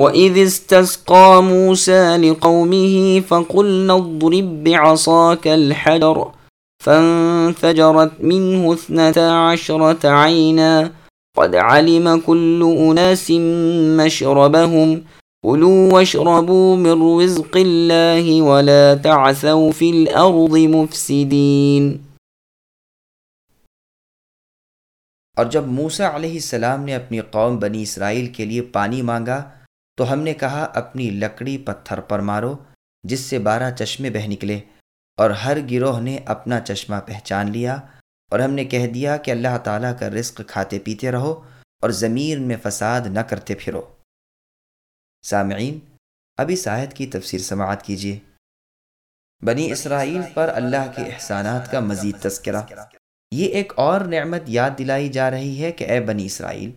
وَإِذِ اسْتَسْقَى مُوسَى لِقَوْمِهِ فَقُلْنَا اضْرِبْ بِعَصَاكَ الْحَجَرَ فَانْفَجَرَتْ مِنْهُ اثْنَتَا عَشْرَةَ عَيْنًا قَدْ عَلِمَ كُلُّ أُنَاسٍ مَشْرَبَهُمْ كُلُوا وَاشْرَبُوا مِنْ رِزْقِ اللَّهِ وَلَا تَعْثَوْا فِي الْأَرْضِ مُفْسِدِينَ اور جب موسیٰ علیہ السلام نے اپنی قوم بنی اسرائیل کے لیے پانی مانگا تو ہم نے کہا، اپنی لکڑی پتھر پر مارو، جس سے بارہ چشمے بہ نکلے، اور ہر گروہ نے اپنا چشمہ پہچان لیا، اور ہم نے کہہ دیا کہ اللہ تعالیٰ کا رزق کھاتے پیتے رہو اور زمین میں فساد نہ کرتے پھرو۔ سامعین اب اس آیت کی تفسیر سماعت کیجیے۔ بنی اسرائیل پر اللہ کے احسانات کا مزید تذکرہ۔ یہ ایک اور نعمت یاد دلائی جا رہی ہے کہ اے بنی اسرائیل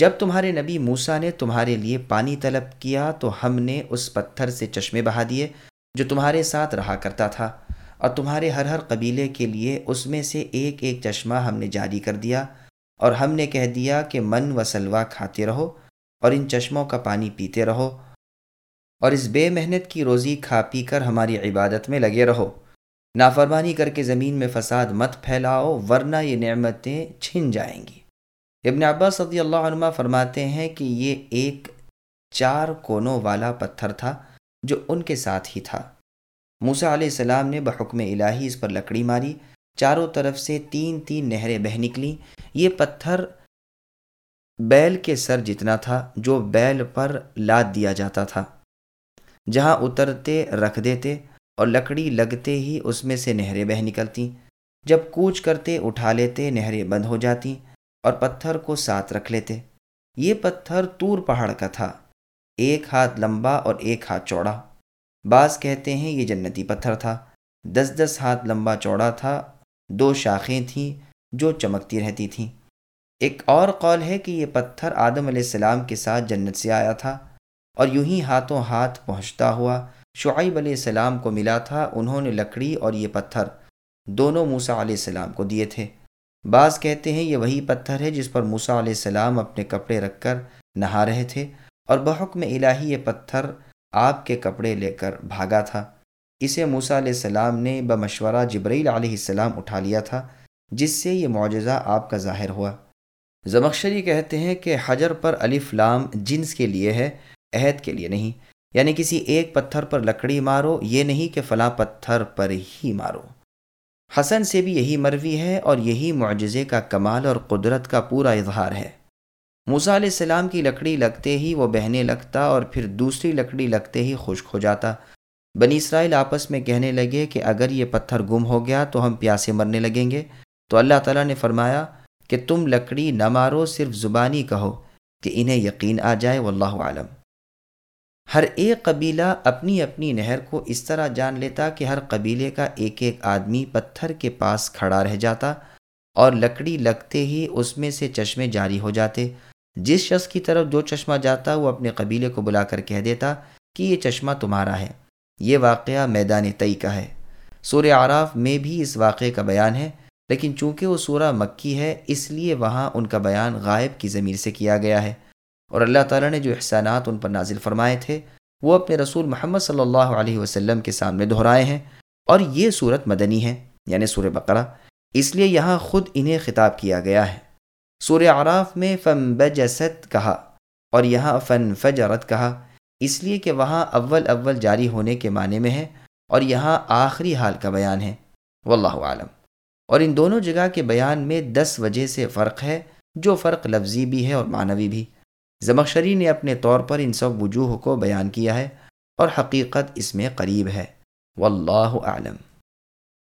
جب تمہارے نبی موسا نے تمہارے لیے پانی طلب کیا تو ہم نے اس پتھر سے چشمے بہا دیے جو تمہارے ساتھ رہا کرتا تھا، اور تمہارے ہر ہر قبیلے کے لیے اس میں سے ایک ایک چشمہ ہم نے جاری کر دیا، اور ہم نے کہہ دیا کہ من و سلوا کھاتے رہو اور ان چشموں کا پانی پیتے رہو، اور اس بے محنت کی روزی کھا پی کر ہماری عبادت میں لگے رہو۔ نافرمانی کر کے زمین میں فساد مت پھیلاؤ، ورنہ یہ نعمتیں چھن جائیں گی۔ ابن عباس صدی اللہ عنہ فرماتے ہیں کہ یہ ایک چار کونوں والا پتھر تھا جو ان کے ساتھ ہی تھا۔ موسا علیہ السلام نے بحکم الہی اس پر لکڑی ماری، چاروں طرف سے تین تین نہریں بہ نکلیں۔ یہ پتھر بیل کے سر جتنا تھا، جو بیل پر لاد دیا جاتا تھا۔ جہاں اترتے، رکھ دیتے اور لکڑی لگتے ہی اس میں سے نہریں بہ نکلتی جب کوچ کرتے، اٹھا لیتے، نہریں بند ہو جاتی۔ اور پتھر کو ساتھ رکھ لیتے۔ یہ پتھر تور پہاڑ کا تھا۔ ایک ہاتھ لمبا اور ایک ہاتھ چوڑا۔ بعض کہتے ہیں یہ جنتی پتھر تھا۔ دس دس ہاتھ لمبا چوڑا تھا۔ دو شاخیں تھیں جو چمکتی رہتی تھیں۔ ایک اور قول ہے کہ یہ پتھر آدم علیہ السلام کے ساتھ جنت سے آیا تھا اور یوں ہی ہاتھوں ہاتھ پہنچتا ہوا شعیب علیہ السلام کو ملا تھا۔ انہوں نے لکڑی اور یہ پتھر دونوں موسا علیہ السلام کو دیے تھے۔ بعض کہتے ہیں یہ وہی پتھر ہے جس پر موسا علیہ السلام اپنے کپڑے رکھ کر نہا رہے تھے اور بحکم الہی یہ پتھر آپ کے کپڑے لے کر بھاگا تھا۔ اسے موسا علیہ السلام نے بمشورہ جبرائیل علیہ السلام اٹھا لیا تھا، جس سے یہ معجزہ آپ کا ظاہر ہوا۔ زمخشری کہتے ہیں کہ حجر پر الف لام جنس کے لیے ہے، عہد کے لیے نہیں۔ یعنی کسی ایک پتھر پر لکڑی مارو، یہ نہیں کہ فلاں پتھر پر ہی مارو۔ حسن سے بھی یہی مروی ہے اور یہی معجزے کا کمال اور قدرت کا پورا اظہار ہے۔ موسا علیہ السلام کی لکڑی لگتے ہی وہ بہنے لگتا اور پھر دوسری لکڑی لگتے ہی خشک ہو جاتا۔ بنی اسرائیل آپس میں کہنے لگے کہ اگر یہ پتھر گم ہو گیا تو ہم پیاسے مرنے لگیں گے۔ تو اللہ تعالیٰ نے فرمایا کہ تم لکڑی نہ مارو، صرف زبانی کہو کہ انہیں یقین آ جائے، واللہ عالم۔ ہر ایک قبیلہ اپنی اپنی نہر کو اس طرح جان لیتا کہ ہر قبیلے کا ایک ایک آدمی پتھر کے پاس کھڑا رہ جاتا اور لکڑی لگتے ہی اس میں سے چشمے جاری ہو جاتے۔ جس شخص کی طرف جو چشمہ جاتا وہ اپنے قبیلے کو بلا کر کہہ دیتا کہ یہ چشمہ تمہارا ہے۔ یہ واقعہ میدان تئی کا ہے۔ سورہ آراف میں بھی اس واقعے کا بیان ہے، لیکن چونکہ وہ سورہ مکی ہے، اس لیے وہاں ان کا بیان غائب کی ضمیر سے کیا گیا ہے۔ اور اللہ تعالیٰ نے جو احسانات ان پر نازل فرمائے تھے، وہ اپنے رسول محمد صلی اللہ علیہ وسلم کے سامنے دہرائے ہیں اور یہ صورت مدنی ہے یعنی سور بقرہ۔ اس لیے یہاں خود انہیں خطاب کیا گیا ہے۔ سور عراف میں فن بجست کہا اور یہاں فن فجرت کہا۔ اس لیے کہ وہاں اول اول جاری ہونے کے معنی میں ہے اور یہاں آخری حال کا بیان ہے۔ واللہ عالم اور ان دونوں جگہ کے بیان میں دس وجہ سے فرق ہے، جو فرق لفظی بھی ہے اور معنوی بھی۔ زمخشری نے اپنے طور پر ان سب وجوہ کو بیان کیا ہے اور حقیقت اس میں قریب ہے۔ واللہ اعلم۔